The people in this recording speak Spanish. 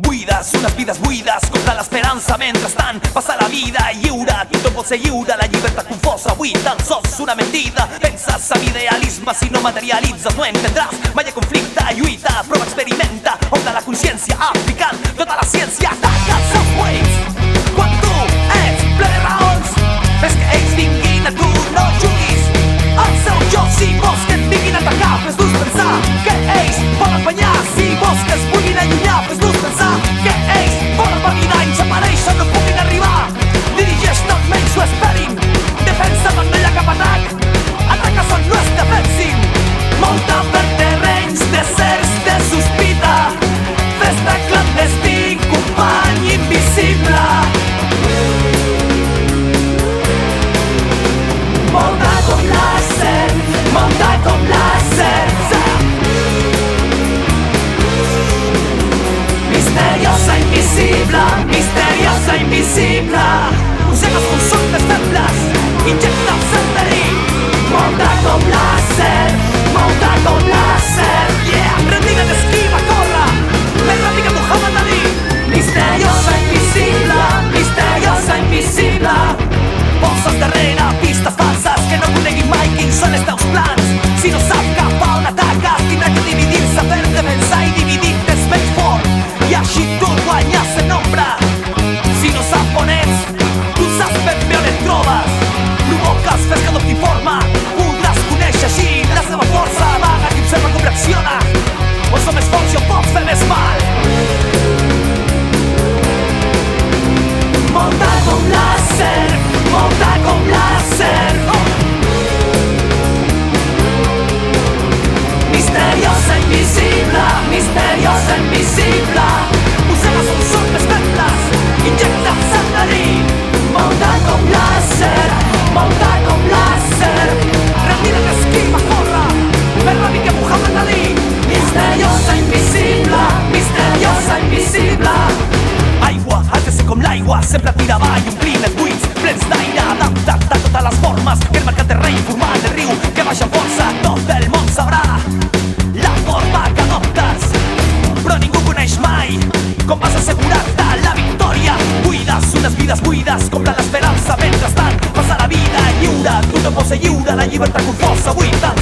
Buides, unes vides buides contra l'esperança Mentrestant passa la vida lliure Tothom pot ser lliure, la llibertat confosa. Avui tan sols una mentida Penses en idealisme, si no materialitzes No entendràs mai el conflicte Lluita, prova, experimenta Obre la consciència aplicant listas falsas que no pude ni Mike son estas Usadas un sol de espectras, inyectas al nariz. Montaco Blaser, Montaco Blaser. Retírate, esquiva, forra. Ver la que puja a Natalí. Misteriosa e invisible, misteriosa e invisible. Agua, antes de con la agua, siempre atiraba y un prima twins. Flex, da ir a adaptar, tanto las formas. Que el marcate rey, fulmán de Ryu, que vaya a forza, donde. lliure, la llibertat força avui tant